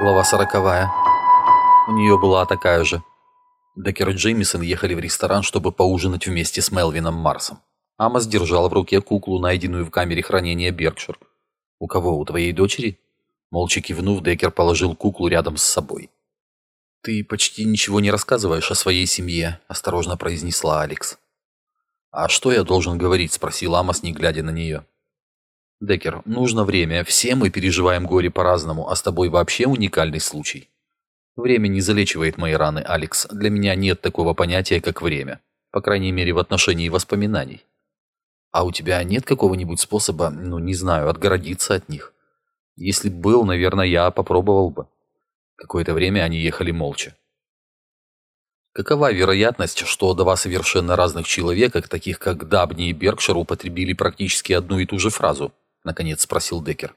Глава сороковая. У нее была такая же. Деккер и Джеймисон ехали в ресторан, чтобы поужинать вместе с Мелвином Марсом. Амос держал в руке куклу, найденную в камере хранения Беркшир. «У кого? У твоей дочери?» Молча кивнув, Деккер положил куклу рядом с собой. «Ты почти ничего не рассказываешь о своей семье», – осторожно произнесла Алекс. «А что я должен говорить?» – спросил Амос, не глядя на нее. Деккер, нужно время. Все мы переживаем горе по-разному, а с тобой вообще уникальный случай. Время не залечивает мои раны, Алекс. Для меня нет такого понятия, как время. По крайней мере, в отношении воспоминаний. А у тебя нет какого-нибудь способа, ну, не знаю, отгородиться от них? Если был, наверное, я попробовал бы. Какое-то время они ехали молча. Какова вероятность, что два совершенно разных человека, таких как Дабни и Беркшир, употребили практически одну и ту же фразу – наконец спросил Деккер.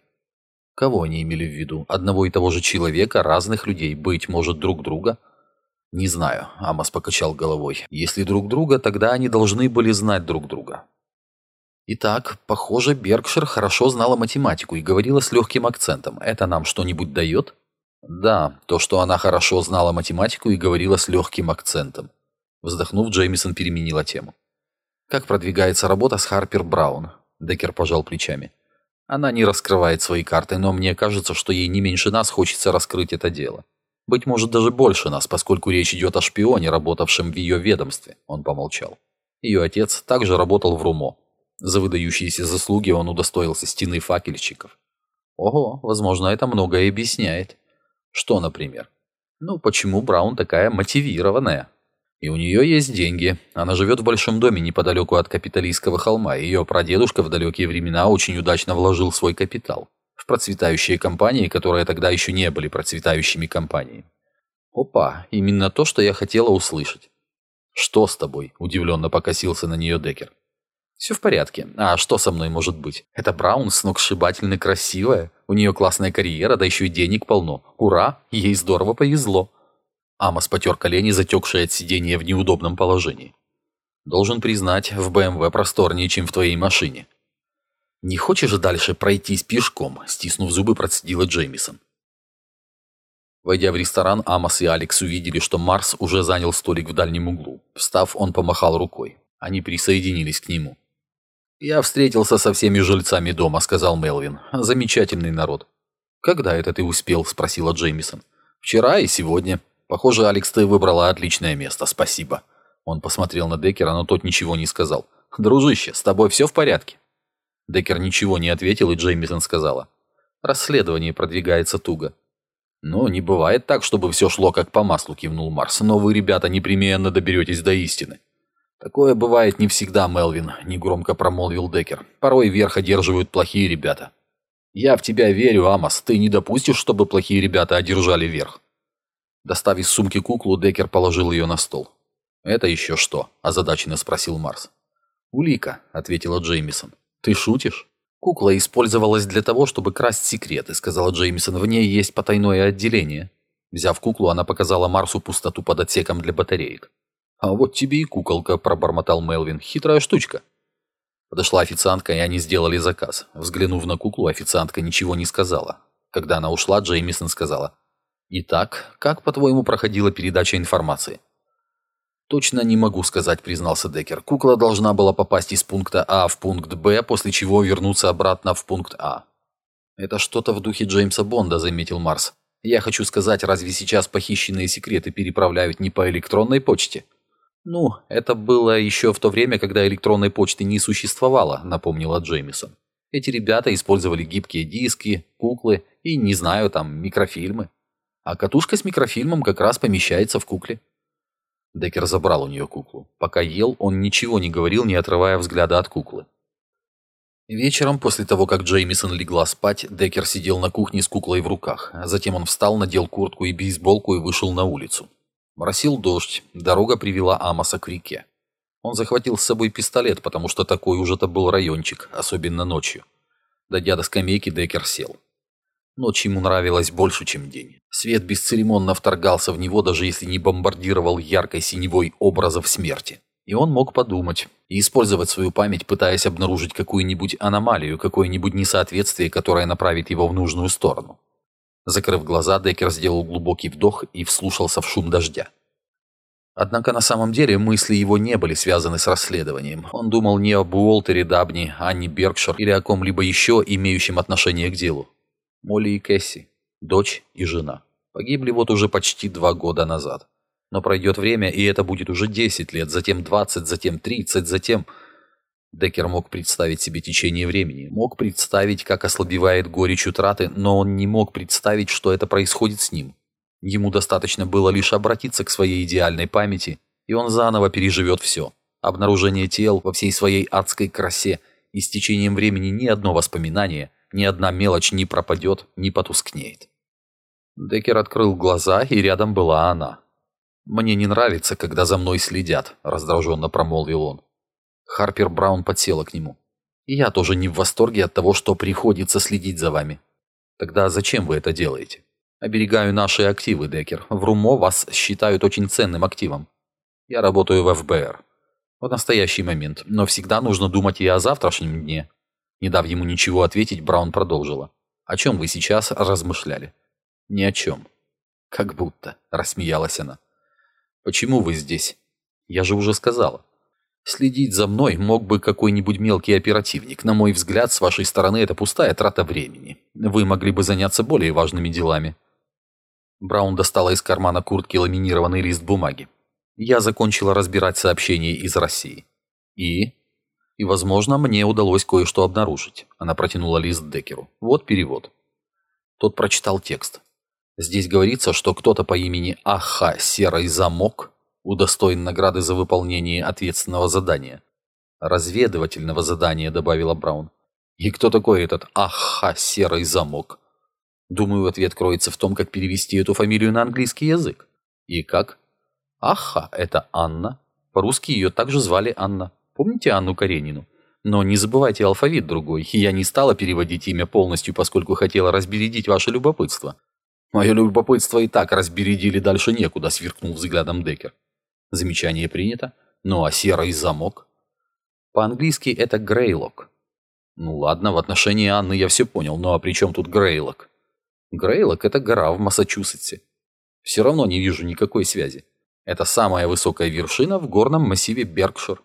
Кого они имели в виду? Одного и того же человека, разных людей, быть может, друг друга? Не знаю, Амос покачал головой. Если друг друга, тогда они должны были знать друг друга. Итак, похоже, Беркшир хорошо знала математику и говорила с легким акцентом. Это нам что-нибудь дает? Да, то, что она хорошо знала математику и говорила с легким акцентом. Вздохнув, Джеймисон переменила тему. Как продвигается работа с Харпер Браун? Деккер пожал плечами. Она не раскрывает свои карты, но мне кажется, что ей не меньше нас хочется раскрыть это дело. Быть может, даже больше нас, поскольку речь идет о шпионе, работавшем в ее ведомстве. Он помолчал. Ее отец также работал в РУМО. За выдающиеся заслуги он удостоился стены факельщиков. Ого, возможно, это многое объясняет. Что, например? Ну, почему Браун такая мотивированная? И у нее есть деньги. Она живет в большом доме неподалеку от капиталистского холма. Ее прадедушка в далекие времена очень удачно вложил свой капитал в процветающие компании, которые тогда еще не были процветающими компаниями. Опа, именно то, что я хотела услышать. Что с тобой? Удивленно покосился на нее Деккер. Все в порядке. А что со мной может быть? Это Браун сногсшибательно красивая. У нее классная карьера, да еще и денег полно. Ура, ей здорово повезло. Амос потер колени, затекшие от сидения в неудобном положении. «Должен признать, в БМВ просторнее, чем в твоей машине». «Не хочешь дальше пройтись пешком?» – стиснув зубы, процедила Джеймисон. Войдя в ресторан, Амос и Алекс увидели, что Марс уже занял столик в дальнем углу. Встав, он помахал рукой. Они присоединились к нему. «Я встретился со всеми жильцами дома», – сказал Мелвин. «Замечательный народ». «Когда это ты успел?» – спросила Джеймисон. «Вчера и сегодня». Похоже, Алекс, ты выбрала отличное место, спасибо. Он посмотрел на Деккера, но тот ничего не сказал. Дружище, с тобой все в порядке? Деккер ничего не ответил, и Джеймисон сказала. Расследование продвигается туго. «Ну, не бывает так, чтобы все шло как по маслу», — кивнул Марс. «Но вы, ребята, непременно доберетесь до истины». «Такое бывает не всегда, Мелвин», — негромко промолвил Деккер. «Порой верх одерживают плохие ребята». «Я в тебя верю, Амос. Ты не допустишь, чтобы плохие ребята одержали верх?» Достав из сумки куклу, Деккер положил ее на стол. «Это еще что?» – озадаченно спросил Марс. «Улика», – ответила Джеймисон. «Ты шутишь?» «Кукла использовалась для того, чтобы красть секреты», – сказала Джеймисон. «В ней есть потайное отделение». Взяв куклу, она показала Марсу пустоту под отсеком для батареек. «А вот тебе и куколка», – пробормотал Мелвин. «Хитрая штучка». Подошла официантка, и они сделали заказ. Взглянув на куклу, официантка ничего не сказала. Когда она ушла, Джеймисон сказала. Итак, как, по-твоему, проходила передача информации? Точно не могу сказать, признался Деккер. Кукла должна была попасть из пункта А в пункт Б, после чего вернуться обратно в пункт А. Это что-то в духе Джеймса Бонда, заметил Марс. Я хочу сказать, разве сейчас похищенные секреты переправляют не по электронной почте? Ну, это было еще в то время, когда электронной почты не существовало, напомнила Джеймисон. Эти ребята использовали гибкие диски, куклы и, не знаю, там, микрофильмы. А катушка с микрофильмом как раз помещается в кукле. Деккер забрал у нее куклу. Пока ел, он ничего не говорил, не отрывая взгляда от куклы. Вечером, после того, как Джеймисон легла спать, Деккер сидел на кухне с куклой в руках. Затем он встал, надел куртку и бейсболку и вышел на улицу. Моросил дождь, дорога привела Амоса к реке. Он захватил с собой пистолет, потому что такой уже-то был райончик, особенно ночью. Дойдя до скамейки, Деккер сел. Ночь ему нравилась больше, чем день. Свет бесцеремонно вторгался в него, даже если не бомбардировал яркой синевой образов смерти. И он мог подумать и использовать свою память, пытаясь обнаружить какую-нибудь аномалию, какое-нибудь несоответствие, которое направит его в нужную сторону. Закрыв глаза, Деккер сделал глубокий вдох и вслушался в шум дождя. Однако на самом деле мысли его не были связаны с расследованием. Он думал не об Уолтере Дабни, Анне Беркшир или о ком-либо еще, имеющем отношение к делу. Молли и Кэсси, дочь и жена, погибли вот уже почти два года назад. Но пройдет время, и это будет уже 10 лет, затем 20, затем 30, затем... Деккер мог представить себе течение времени, мог представить, как ослабевает горечь утраты, но он не мог представить, что это происходит с ним. Ему достаточно было лишь обратиться к своей идеальной памяти, и он заново переживет все. Обнаружение тел во всей своей адской красе, и с течением времени ни одно воспоминание, ни одна мелочь не пропадет, не потускнеет. Деккер открыл глаза, и рядом была она. «Мне не нравится, когда за мной следят», — раздраженно промолвил он. Харпер Браун подсела к нему. «И я тоже не в восторге от того, что приходится следить за вами. Тогда зачем вы это делаете?» «Оберегаю наши активы, Деккер. В РУМО вас считают очень ценным активом. Я работаю в ФБР. В настоящий момент. Но всегда нужно думать и о завтрашнем дне». Не дав ему ничего ответить, Браун продолжила. «О чем вы сейчас размышляли?» «Ни о чем». «Как будто», — рассмеялась она. «Почему вы здесь?» «Я же уже сказала». «Следить за мной мог бы какой-нибудь мелкий оперативник. На мой взгляд, с вашей стороны это пустая трата времени. Вы могли бы заняться более важными делами». Браун достала из кармана куртки ламинированный лист бумаги. Я закончила разбирать сообщения из России. И? И, возможно, мне удалось кое-что обнаружить. Она протянула лист Декеру. Вот перевод. Тот прочитал текст. Здесь говорится, что кто-то по имени Аха Серый Замок удостоен награды за выполнение ответственного задания. Разведывательного задания, добавила Браун. И кто такой этот Аха Серый Замок? Думаю, ответ кроется в том, как перевести эту фамилию на английский язык. И как? Аха, это Анна. По-русски ее также звали Анна. Помните Анну Каренину? Но не забывайте алфавит другой. Я не стала переводить имя полностью, поскольку хотела разбередить ваше любопытство. Мое любопытство и так разбередили дальше некуда, сверкнул взглядом Деккер. Замечание принято. Ну а серый замок? По-английски это грейлок. Ну ладно, в отношении Анны я все понял, ну а при чем тут грейлок? Грейлок это гора в Массачусетсе. Все равно не вижу никакой связи. Это самая высокая вершина в горном массиве Беркшир.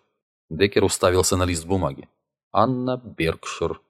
Деккер уставился на лист бумаги. Анна Беркшир.